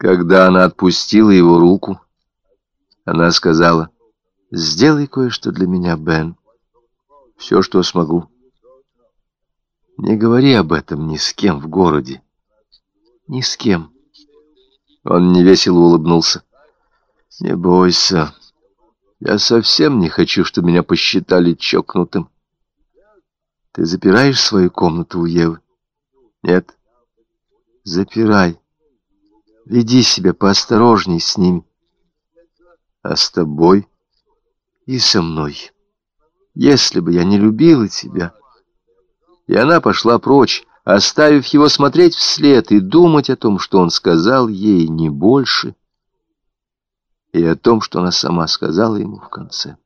Когда она отпустила его руку, она сказала, «Сделай кое-что для меня, Бен. Все, что смогу. Не говори об этом ни с кем в городе. Ни с кем». Он невесело улыбнулся. «Не бойся. Я совсем не хочу, чтобы меня посчитали чокнутым. Ты запираешь свою комнату у Евы? Нет? Запирай. Веди себя поосторожней с ними. А с тобой и со мной. Если бы я не любила тебя... И она пошла прочь, оставив его смотреть вслед и думать о том, что он сказал ей не больше, и о том, что она сама сказала ему в конце.